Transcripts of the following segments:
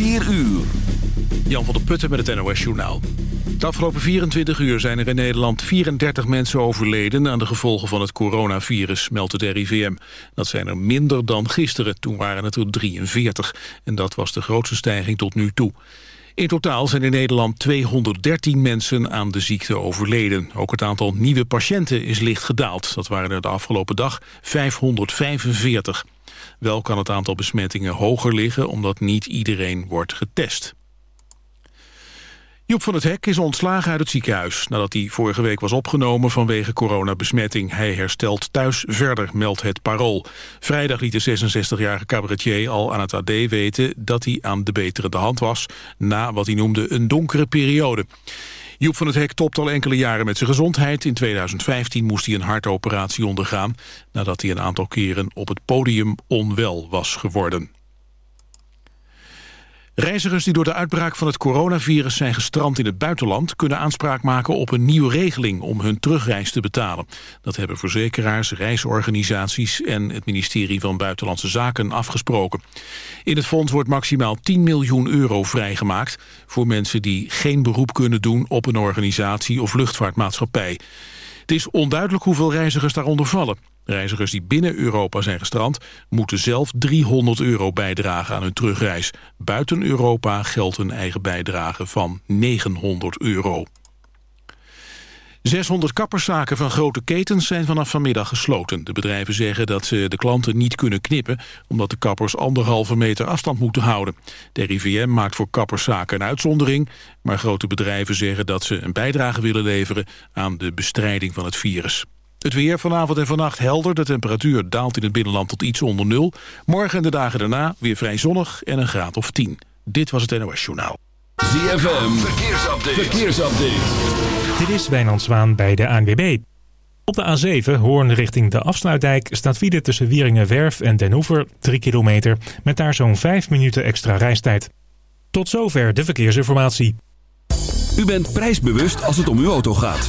4 uur. Jan van der Putten met het NOS Journaal. De afgelopen 24 uur zijn er in Nederland 34 mensen overleden... aan de gevolgen van het coronavirus, meldt het RIVM. Dat zijn er minder dan gisteren, toen waren het er 43. En dat was de grootste stijging tot nu toe. In totaal zijn in Nederland 213 mensen aan de ziekte overleden. Ook het aantal nieuwe patiënten is licht gedaald. Dat waren er de afgelopen dag 545. Wel kan het aantal besmettingen hoger liggen... omdat niet iedereen wordt getest. Joep van het Hek is ontslagen uit het ziekenhuis... nadat hij vorige week was opgenomen vanwege coronabesmetting. Hij herstelt thuis verder, meldt het Parool. Vrijdag liet de 66-jarige cabaretier al aan het AD weten... dat hij aan de betere de hand was... na wat hij noemde een donkere periode. Joep van het Hek topt al enkele jaren met zijn gezondheid. In 2015 moest hij een hartoperatie ondergaan... nadat hij een aantal keren op het podium onwel was geworden. Reizigers die door de uitbraak van het coronavirus zijn gestrand in het buitenland... kunnen aanspraak maken op een nieuwe regeling om hun terugreis te betalen. Dat hebben verzekeraars, reisorganisaties en het ministerie van Buitenlandse Zaken afgesproken. In het fonds wordt maximaal 10 miljoen euro vrijgemaakt... voor mensen die geen beroep kunnen doen op een organisatie of luchtvaartmaatschappij. Het is onduidelijk hoeveel reizigers daaronder vallen. Reizigers die binnen Europa zijn gestrand... moeten zelf 300 euro bijdragen aan hun terugreis. Buiten Europa geldt een eigen bijdrage van 900 euro. 600 kapperszaken van grote ketens zijn vanaf vanmiddag gesloten. De bedrijven zeggen dat ze de klanten niet kunnen knippen... omdat de kappers anderhalve meter afstand moeten houden. De RIVM maakt voor kapperszaken een uitzondering... maar grote bedrijven zeggen dat ze een bijdrage willen leveren... aan de bestrijding van het virus. Het weer vanavond en vannacht helder. De temperatuur daalt in het binnenland tot iets onder nul. Morgen en de dagen daarna weer vrij zonnig en een graad of 10. Dit was het NOS Journaal. ZFM, verkeersupdate. verkeersupdate. Dit is Wijnand Zwaan bij de ANWB. Op de A7, Hoorn richting de Afsluitdijk, staat file tussen Wieringenwerf en Den Hoever 3 kilometer, met daar zo'n 5 minuten extra reistijd. Tot zover de verkeersinformatie. U bent prijsbewust als het om uw auto gaat.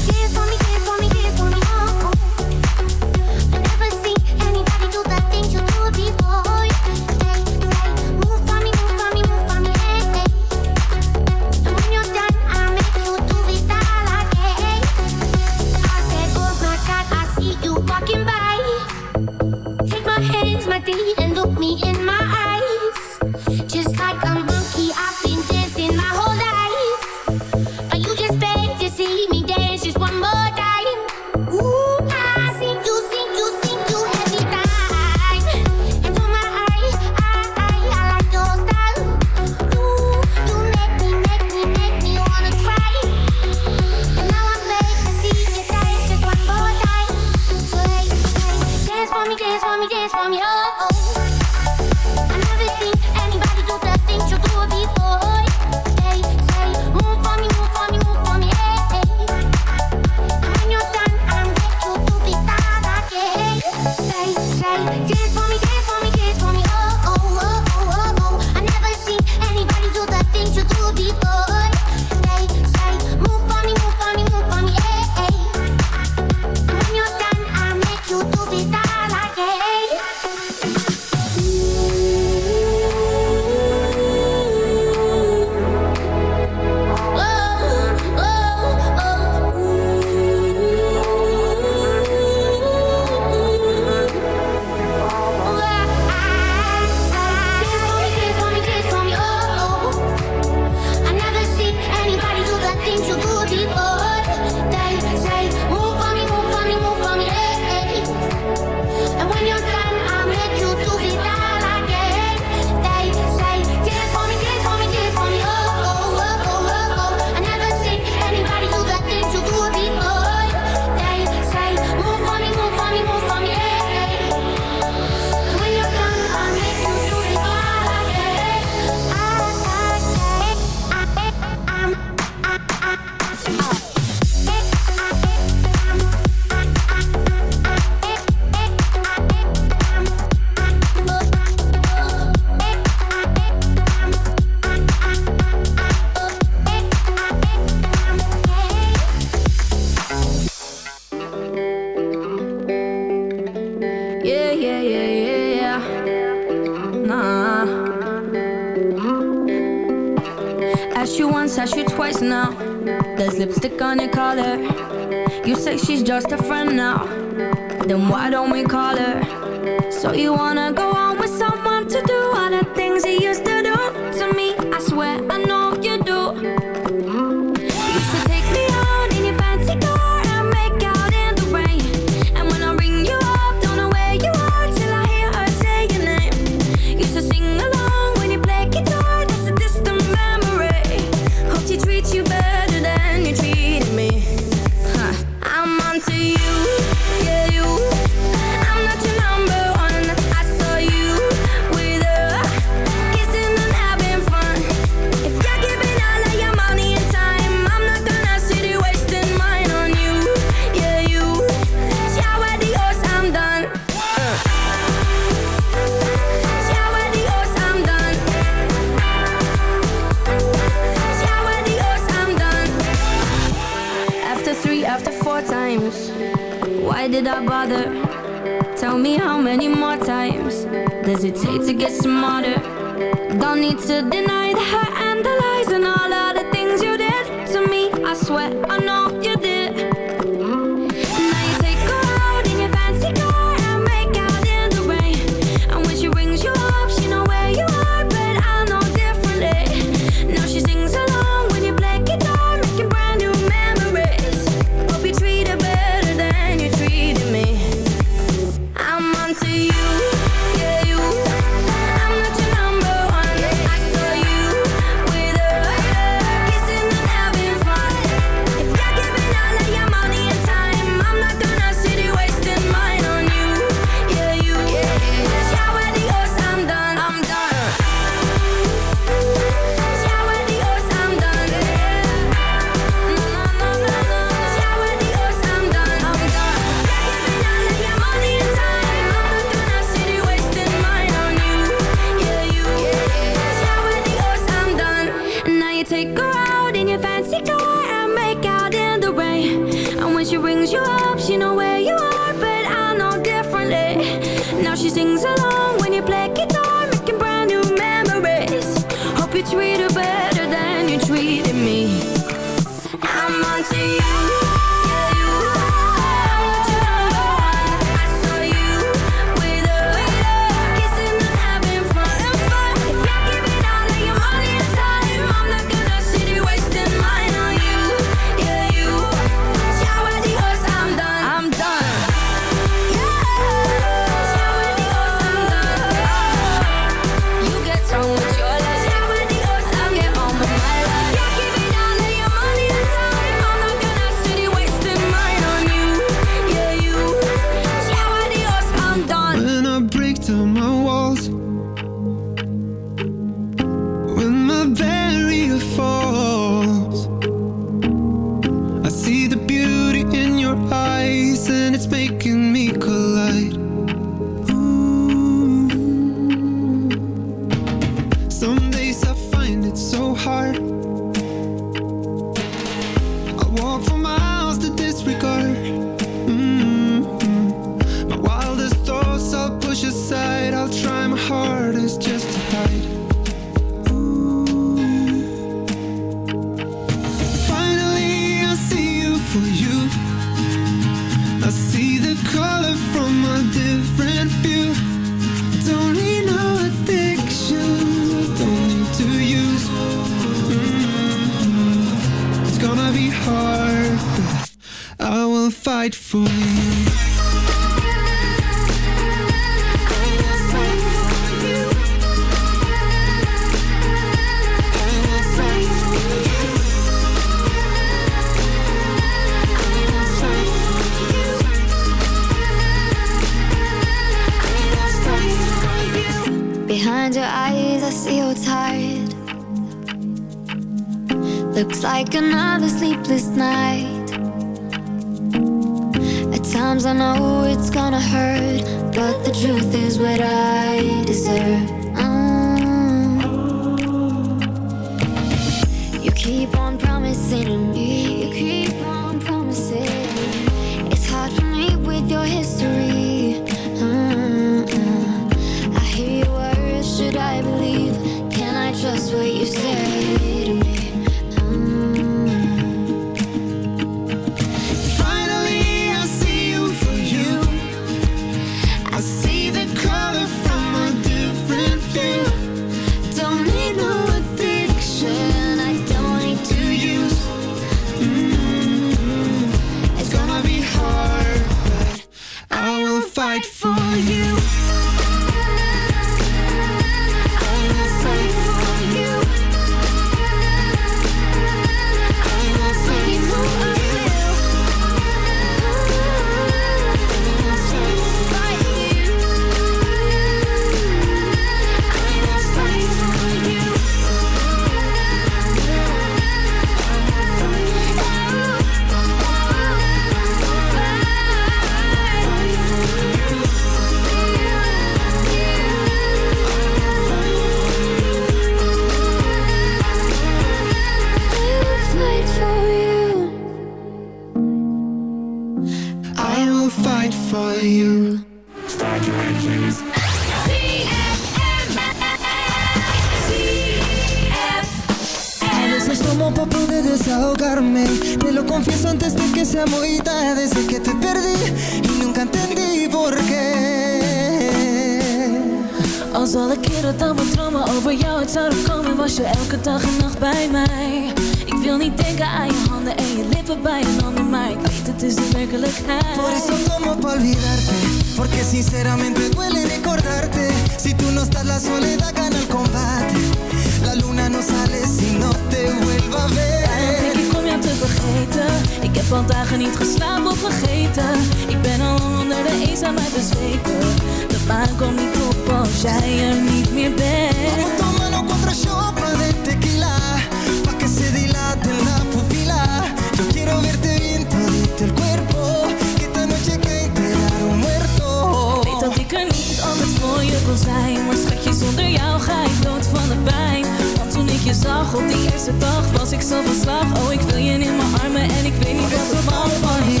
Je zag op die eerste dag Was ik zo van slag. Oh, ik wil je in mijn armen En ik weet niet wat er van olvidarte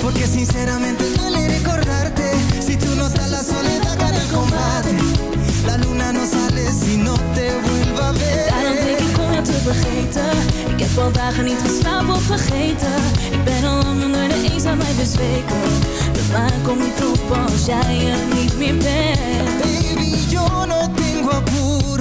Porque sinceramente duele recordarte. Si tú no estás la soledad gana el combate. La luna no sale si no te vuelva a Daarom denk ver ik om jou te vergeten. Ik heb al dagen niet geslapen of vergeten. Ik ben al lang onder de eenzaamheid bezweken. De maan komt niet op als jij er niet meer bent. Baby, yo no tengo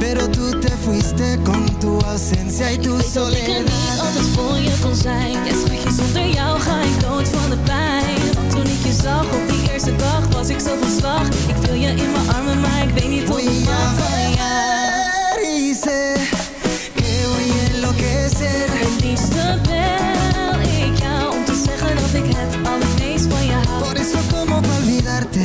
Pero tú te fuiste con tu ausencia y tu Ik weet dat ik er niet soledad. altijd voor je kon zijn. Ja schatje, zonder jou ga ik dood van de pijn. Want toen ik je zag op die eerste dag was ik zo van slag. Ik wil je in mijn armen, maar ik weet niet of ik mag van jou. Sé que voy a enloquecer. Het liefste bel ik jou om te zeggen dat ik het allermeest van je hou. Por eso como olvidarte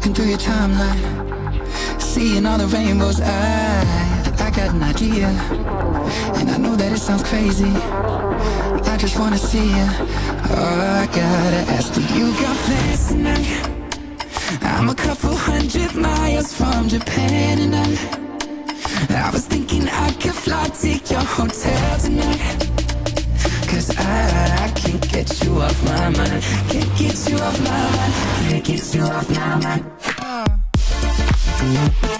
Looking through your timeline. Seeing all the rainbows. I, I got an idea. And I know that it sounds crazy. I just wanna see you. Oh, I gotta ask, do you got plans tonight? I'm a couple hundred miles from Japan and I, I was thinking I could fly, take your hotel tonight. I, I can't get you off my mind. Can't get you off my mind. Can't get you off my mind.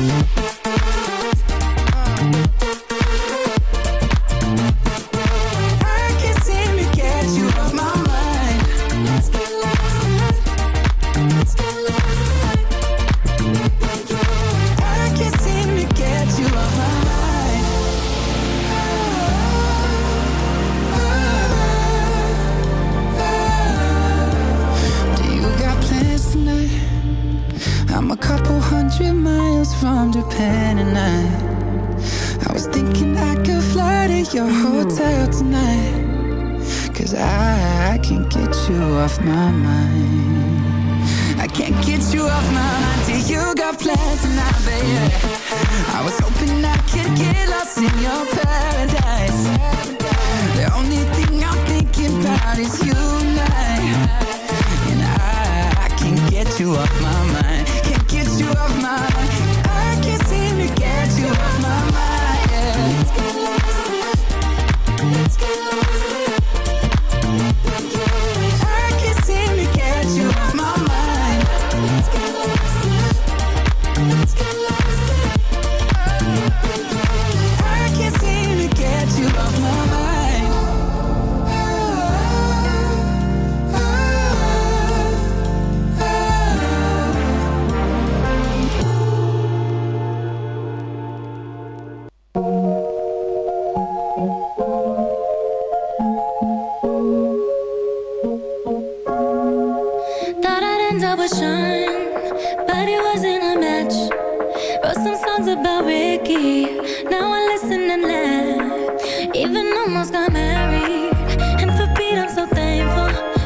I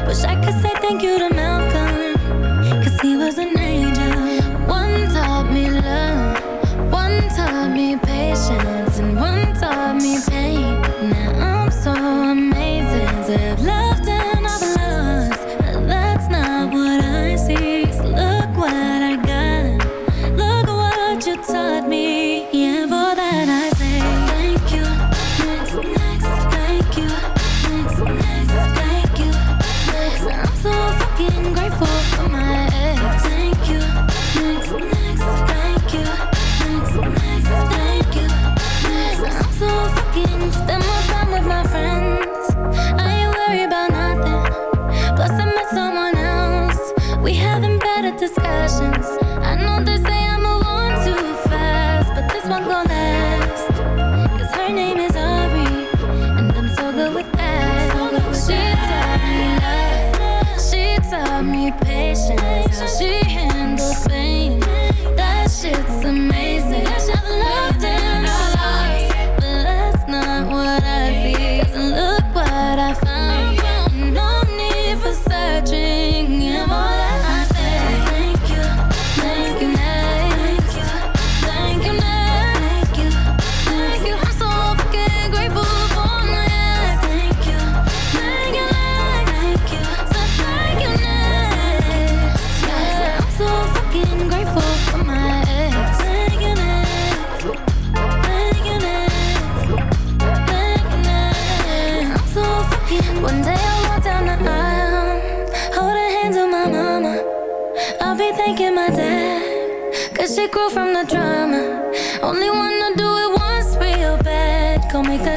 Wish I could say thank you to Malcolm, he was an angel. One taught me love, one taught me patience, and one taught me pain. Now Cause I see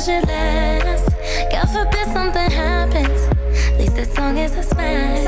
that should. God forbid something happens. At least as long as I smash.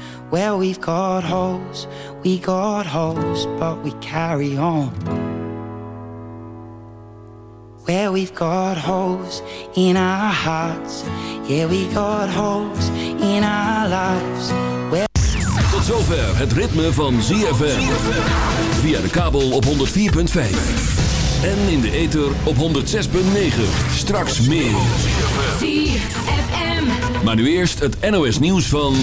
Well, we've got holes, we got holes, but we carry on. Well, we've got holes in our hearts. Yeah, we got holes in our lives. Well, Tot zover het ritme van ZFM. Via de kabel op 104.5. En in de ether op 106.9. Straks meer. ZFM. Maar nu eerst het NOS nieuws van...